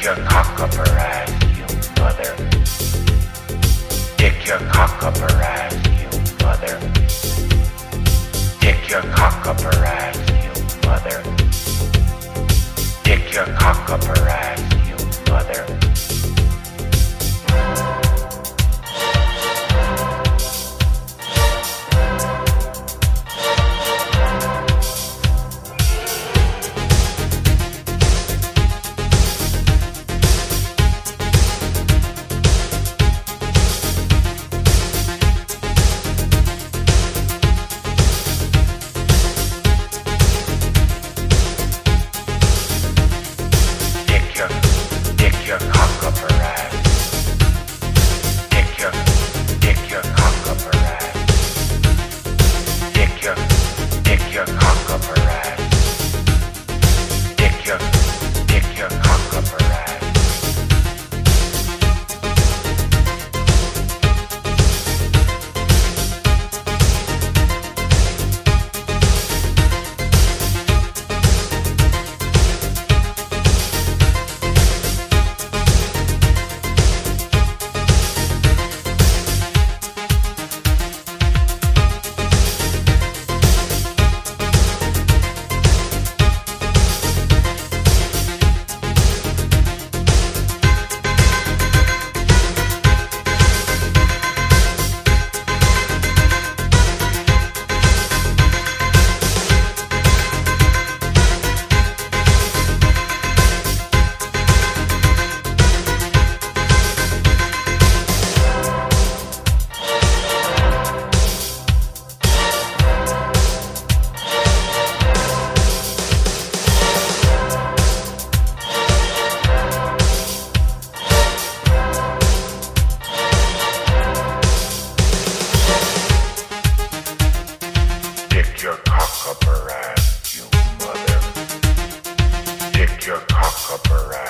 Dick your cock up her ass, you mother. Dick your cock up her ass, you mother. Dick your cock up her ass, you mother. Dick your cock up her ass, you mother. Dick your, cock up her ass. Cock up her ass, you mother. Dick your cock up her ass.